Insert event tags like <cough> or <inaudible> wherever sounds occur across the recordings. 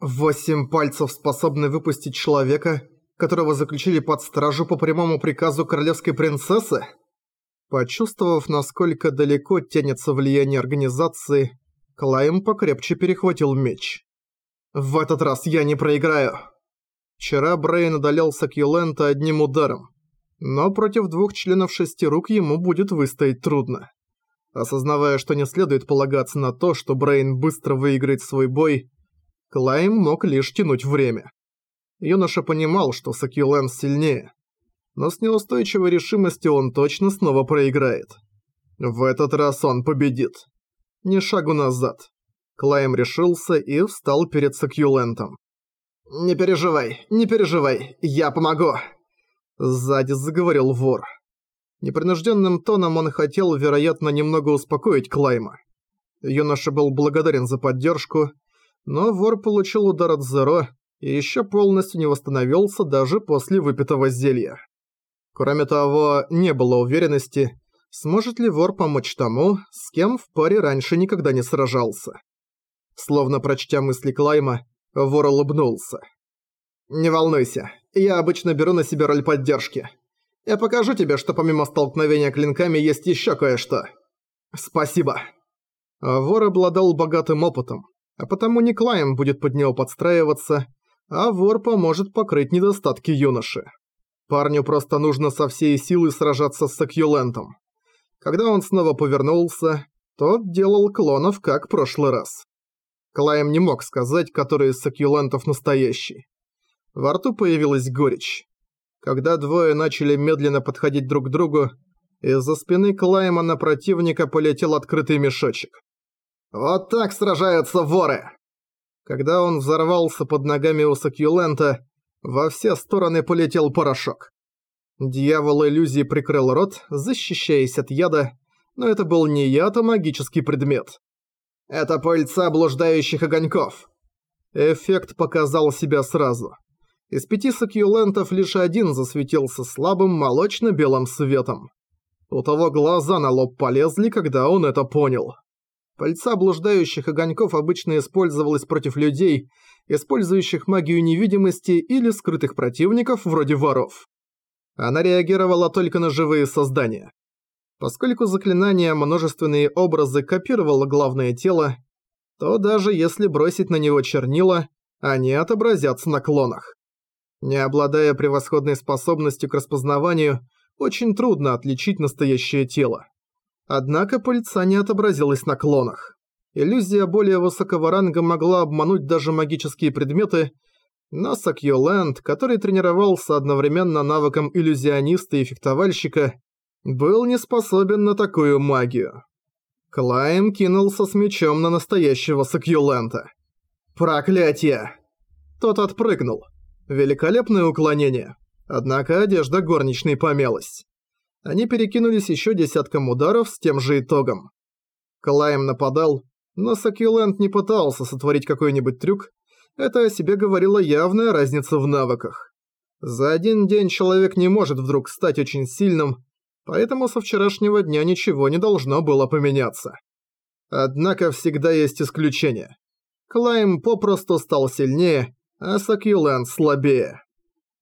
Восемь пальцев способны выпустить человека, которого заключили под стражу по прямому приказу королевской принцессы? Почувствовав, насколько далеко тянется влияние организации, Клайм покрепче перехватил меч. «В этот раз я не проиграю!» Вчера Брейн одолелся Кьюлента одним ударом, но против двух членов шести рук ему будет выстоять трудно. Осознавая, что не следует полагаться на то, что Брейн быстро выиграет свой бой, Клайм мог лишь тянуть время. Юноша понимал, что Сакьюлен сильнее, но с неустойчивой решимостью он точно снова проиграет. В этот раз он победит. Ни шагу назад. Клайм решился и встал перед Сакьюлентом. «Не переживай, не переживай, я помогу!» Сзади заговорил вор. Непринужденным тоном он хотел, вероятно, немного успокоить Клайма. Юноша был благодарен за поддержку, но вор получил удар от Зеро и еще полностью не восстановился даже после выпитого зелья. Кроме того, не было уверенности, сможет ли вор помочь тому, с кем в паре раньше никогда не сражался. Словно прочтя мысли Клайма, вор улыбнулся. «Не волнуйся, я обычно беру на себя роль поддержки. Я покажу тебе, что помимо столкновения клинками есть еще кое-что. Спасибо». Вор обладал богатым опытом, а потому не Клайм будет под него подстраиваться, а вор поможет покрыть недостатки юноши. Парню просто нужно со всей силы сражаться с Сакьюлентом. Когда он снова повернулся, тот делал клонов, как в прошлый раз. Клайм не мог сказать, который из Сакьюлентов настоящий. Во рту появилась горечь. Когда двое начали медленно подходить друг к другу, из-за спины Клайма на противника полетел открытый мешочек. «Вот так сражаются воры!» Когда он взорвался под ногами у Сакьюлента, во все стороны полетел порошок. Дьявол иллюзии прикрыл рот, защищаясь от яда, но это был не яд, а магический предмет. «Это пыльца блуждающих огоньков!» Эффект показал себя сразу. Из пяти сакьюлентов лишь один засветился слабым молочно-белым светом. У того глаза на лоб полезли, когда он это понял. Пальца блуждающих огоньков обычно использовалась против людей, использующих магию невидимости или скрытых противников вроде воров. Она реагировала только на живые создания. Поскольку заклинание «Множественные образы» копировало главное тело, то даже если бросить на него чернила, они отобразятся на клонах. Не обладая превосходной способностью к распознаванию, очень трудно отличить настоящее тело. Однако пыльца не отобразилась на клонах. Иллюзия более высокого ранга могла обмануть даже магические предметы, но Сакьюленд, который тренировался одновременно навыком иллюзиониста и фехтовальщика, был не способен на такую магию. Клайм кинулся с мечом на настоящего Сакьюлента. «Проклятие!» Тот отпрыгнул. Великолепное уклонение. Однако одежда горничной помялась. Они перекинулись еще десятком ударов с тем же итогом. Клайм нападал, но Сакюленд не пытался сотворить какой-нибудь трюк, это о себе говорила явная разница в навыках. За один день человек не может вдруг стать очень сильным, поэтому со вчерашнего дня ничего не должно было поменяться. Однако всегда есть исключения. Клайм попросту стал сильнее, а Сакьюленд слабее.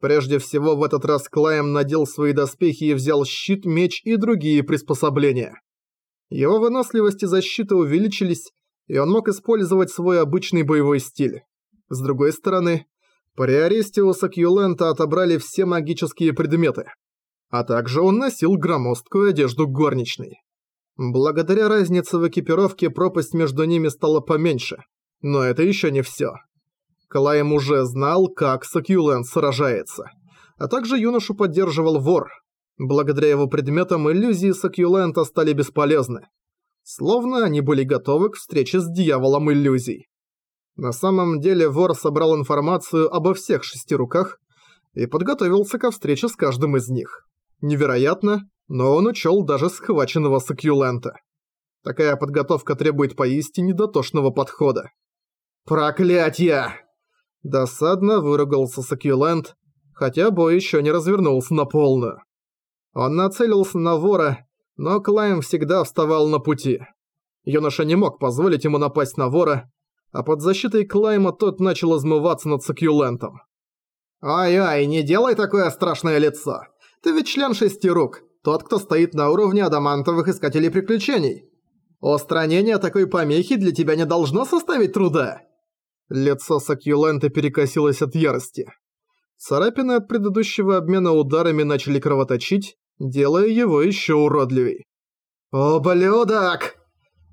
Прежде всего, в этот раз Клайм надел свои доспехи и взял щит, меч и другие приспособления. Его выносливость и защита увеличились, и он мог использовать свой обычный боевой стиль. С другой стороны, при аресте у отобрали все магические предметы. А также он носил громоздкую одежду горничной. Благодаря разнице в экипировке пропасть между ними стала поменьше. Но это еще не все. Клайм уже знал, как Сакьюленд сражается. А также юношу поддерживал вор. Благодаря его предметам иллюзии Сакьюлента стали бесполезны. Словно они были готовы к встрече с дьяволом иллюзий. На самом деле вор собрал информацию обо всех шести руках и подготовился ко встрече с каждым из них. Невероятно, но он учел даже схваченного Сакьюлента. Такая подготовка требует поистине дотошного подхода. «Проклятье!» Досадно выругался Сакьюленд, хотя бой еще не развернулся на полную. Он нацелился на вора, но Клайм всегда вставал на пути. Юноша не мог позволить ему напасть на вора, а под защитой Клайма тот начал измываться над сакьюлентом. «Ай-ай, не делай такое страшное лицо! Ты ведь член шести рук, тот, кто стоит на уровне адамантовых искателей приключений. Устранение такой помехи для тебя не должно составить труда!» Лицо Сакьюлента перекосилось от ярости. Царапины от предыдущего обмена ударами начали кровоточить, делая его еще уродливей. «Ублюдок!»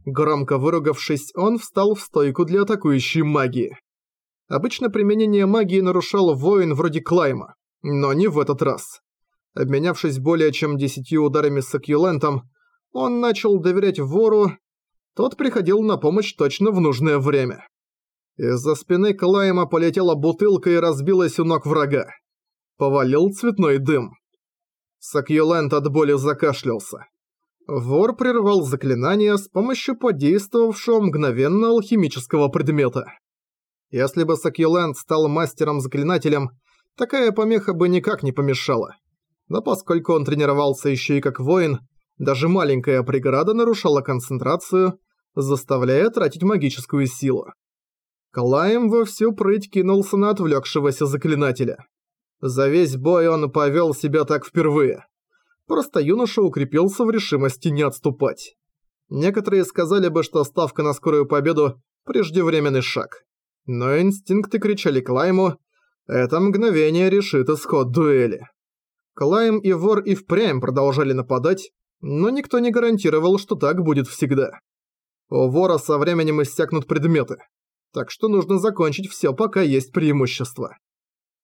Громко выругавшись, он встал в стойку для атакующей магии. Обычно применение магии нарушал воин вроде Клайма, но не в этот раз. Обменявшись более чем десятью ударами с Акьюлентом, он начал доверять вору, тот приходил на помощь точно в нужное время. Из-за спины Клайма полетела бутылка и разбилась у ног врага. Повалил цветной дым. Сакьюлент от боли закашлялся. Вор прервал заклинание с помощью подействовавшего мгновенно алхимического предмета. Если бы Сакьюленд стал мастером-заклинателем, такая помеха бы никак не помешала. Но поскольку он тренировался еще и как воин, даже маленькая преграда нарушала концентрацию, заставляя тратить магическую силу. Клайм во всю прыть кинулся на отвлекшегося заклинателя. За весь бой он повел себя так впервые. Просто юноша укрепился в решимости не отступать. Некоторые сказали бы, что ставка на скорую победу – преждевременный шаг. Но инстинкты кричали Клайму «Это мгновение решит исход дуэли». Клайм и вор и впрямь продолжали нападать, но никто не гарантировал, что так будет всегда. У вора со временем иссякнут предметы, так что нужно закончить все, пока есть преимущество.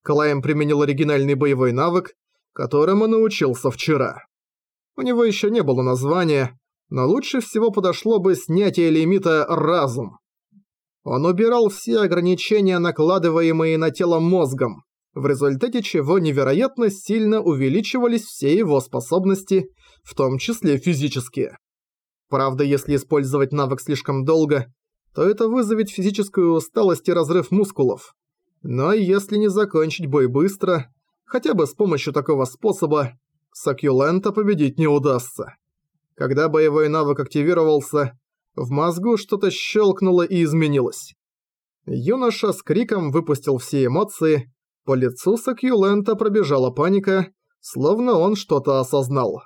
Клайм применил оригинальный боевой навык, которому научился вчера. У него еще не было названия, но лучше всего подошло бы снятие лимита «разум». Он убирал все ограничения, накладываемые на тело мозгом, в результате чего невероятно сильно увеличивались все его способности, в том числе физические. Правда, если использовать навык слишком долго, то это вызовет физическую усталость и разрыв мускулов. Но если не закончить бой быстро, хотя бы с помощью такого способа, Сакюлента победить не удастся. Когда боевой навык активировался, в мозгу что-то щелкнуло и изменилось. Юноша с криком выпустил все эмоции, по лицу Сакюлента пробежала паника, словно он что-то осознал.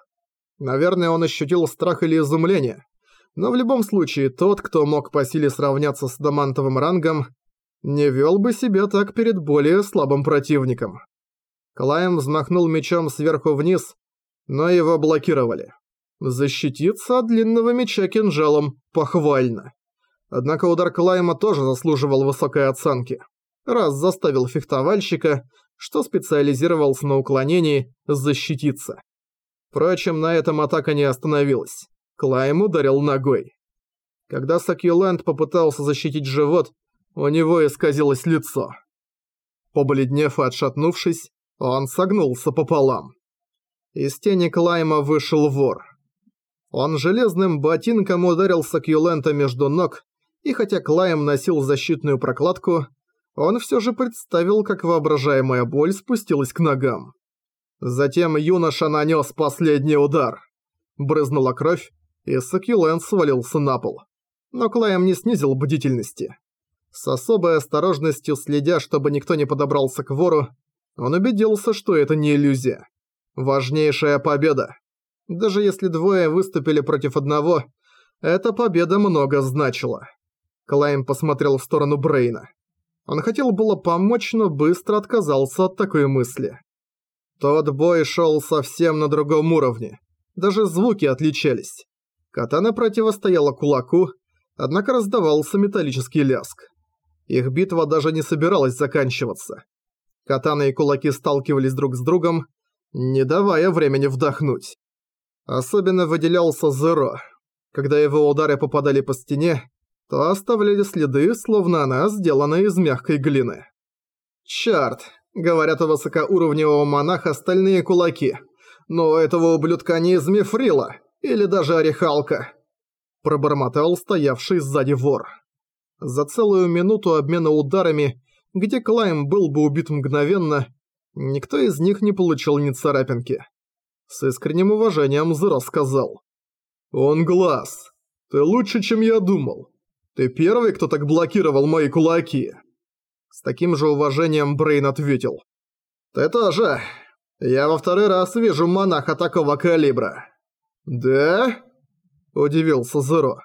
Наверное, он ощутил страх или изумление. Но в любом случае, тот, кто мог по силе сравняться с домантовым рангом, не вел бы себя так перед более слабым противником. Клайм взмахнул мечом сверху вниз, но его блокировали. Защититься от длинного меча кинжалом похвально. Однако удар Клайма тоже заслуживал высокой оценки. Раз заставил фехтовальщика, что специализировался на уклонении, защититься. Впрочем, на этом атака не остановилась. Клайм ударил ногой. Когда Сакьюленд попытался защитить живот, у него исказилось лицо. Побледнев и отшатнувшись, он согнулся пополам. Из тени Клайма вышел вор. Он железным ботинком ударил Сакьюлента между ног, и хотя Клайм носил защитную прокладку, он все же представил, как воображаемая боль спустилась к ногам. Затем юноша нанес последний удар. Брызнула кровь, и Сакьюлент свалился на пол. Но Клайм не снизил бдительности. С особой осторожностью следя, чтобы никто не подобрался к вору, он убедился, что это не иллюзия. Важнейшая победа. Даже если двое выступили против одного, эта победа много значила. Клайм посмотрел в сторону Брейна. Он хотел было помочь, но быстро отказался от такой мысли. Тот бой шел совсем на другом уровне. Даже звуки отличались. Катана противостояла кулаку, однако раздавался металлический ляск. Их битва даже не собиралась заканчиваться. Катаны и кулаки сталкивались друг с другом, не давая времени вдохнуть. Особенно выделялся Зеро. Когда его удары попадали по стене, то оставляли следы, словно она сделана из мягкой глины. Чарт, говорят у высокоуровневого монаха остальные кулаки. Но этого ублюдка не из мифрила, или даже орехалка. Пробормотал стоявший сзади вор. За целую минуту обмена ударами, где Клайм был бы убит мгновенно, никто из них не получил ни царапинки. С искренним уважением Зеро сказал. «Он глаз. Ты лучше, чем я думал. Ты первый, кто так блокировал мои кулаки!» С таким же уважением Брейн ответил. «Ты тоже. Я во второй раз вижу монаха такого калибра». «Да?» – удивился Зеро.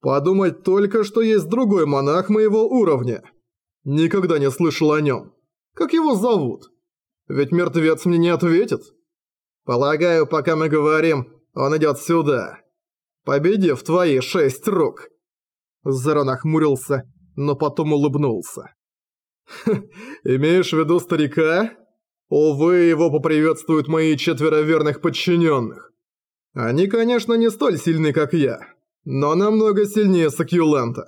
«Подумать только, что есть другой монах моего уровня. Никогда не слышал о нем. Как его зовут? Ведь мертвец мне не ответит. Полагаю, пока мы говорим, он идет сюда. Победив твои шесть рук». Зеро нахмурился, но потом улыбнулся. «Имеешь в виду старика? Увы, его поприветствуют мои четверо верных подчиненных. Они, конечно, не столь сильны, как я, но намного сильнее Сакьюлента.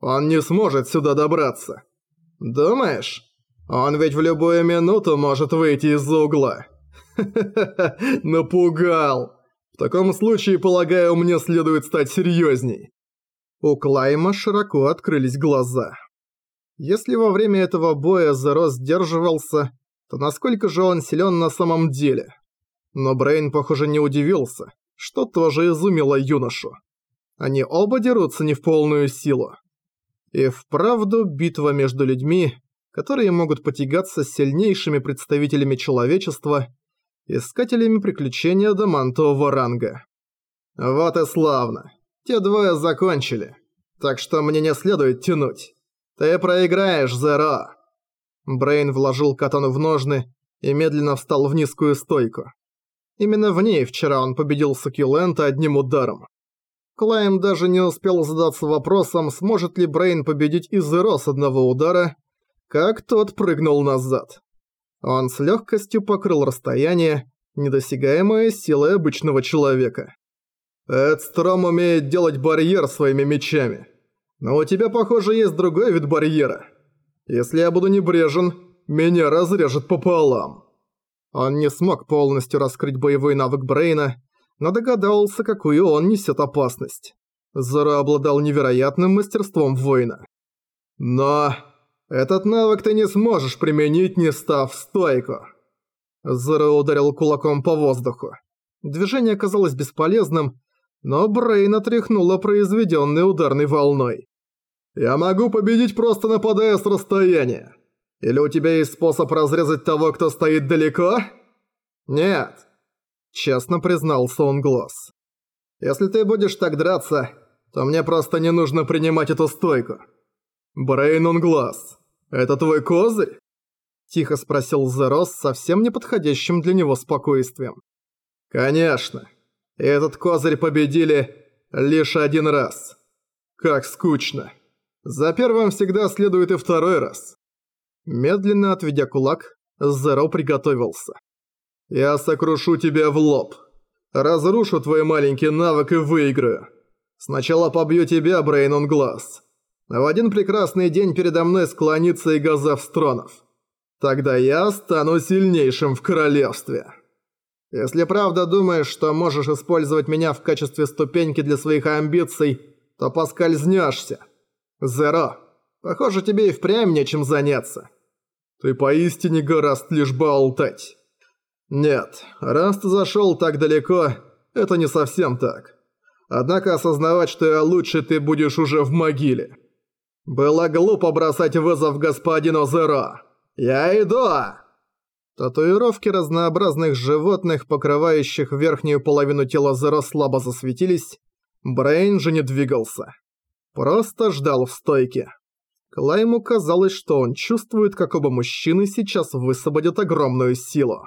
Он не сможет сюда добраться. Думаешь? Он ведь в любую минуту может выйти из-за угла. Ха-ха-ха, <laughs> напугал. В таком случае, полагаю, мне следует стать серьезней. У Клайма широко открылись глаза. Если во время этого боя Зеро сдерживался, то насколько же он силен на самом деле? Но Брейн, похоже, не удивился, что тоже изумило юношу. Они оба дерутся не в полную силу. И вправду битва между людьми, которые могут потягаться с сильнейшими представителями человечества, искателями приключения адамантового ранга. Вот и славно. Те двое закончили. Так что мне не следует тянуть. «Ты проиграешь, Зеро!» Брейн вложил катану в ножны и медленно встал в низкую стойку. Именно в ней вчера он победил Сакюлента одним ударом. Клайм даже не успел задаться вопросом, сможет ли Брейн победить и Зеро с одного удара, как тот прыгнул назад. Он с легкостью покрыл расстояние, недосягаемое силой обычного человека. Эдстром умеет делать барьер своими мечами. Но у тебя, похоже, есть другой вид барьера. Если я буду небрежен, меня разрежет пополам». Он не смог полностью раскрыть боевой навык Брейна, но догадался, какую он несет опасность. Зора обладал невероятным мастерством воина. «Но этот навык ты не сможешь применить, не став в стойку». Зора ударил кулаком по воздуху. Движение казалось бесполезным, но Брейн отряхнула произведенной ударной волной. «Я могу победить, просто нападая с расстояния. Или у тебя есть способ разрезать того, кто стоит далеко?» «Нет», — честно признался он глаз. «Если ты будешь так драться, то мне просто не нужно принимать эту стойку». «Брейн он глаз. Это твой козырь?» Тихо спросил Зерос совсем неподходящим для него спокойствием. «Конечно. И этот козырь победили лишь один раз. Как скучно. За первым всегда следует и второй раз. Медленно отведя кулак, Зеро приготовился. «Я сокрушу тебя в лоб. Разрушу твой маленький навык и выиграю. Сначала побью тебя, Брейнон Глаз. А в один прекрасный день передо мной склонится и Газав Стронов. Тогда я стану сильнейшим в королевстве». Если правда думаешь, что можешь использовать меня в качестве ступеньки для своих амбиций, то поскользнешься. Зеро, похоже, тебе и впрямь нечем заняться. Ты поистине гораст лишь болтать. Нет, раз ты зашел так далеко, это не совсем так. Однако осознавать, что лучше, ты будешь уже в могиле. Было глупо бросать вызов господину Зеро. Я иду! Татуировки разнообразных животных, покрывающих верхнюю половину тела Зеро, слабо засветились. Брейн же не двигался. Просто ждал в стойке. Клайму казалось, что он чувствует, как оба мужчины сейчас высвободят огромную силу.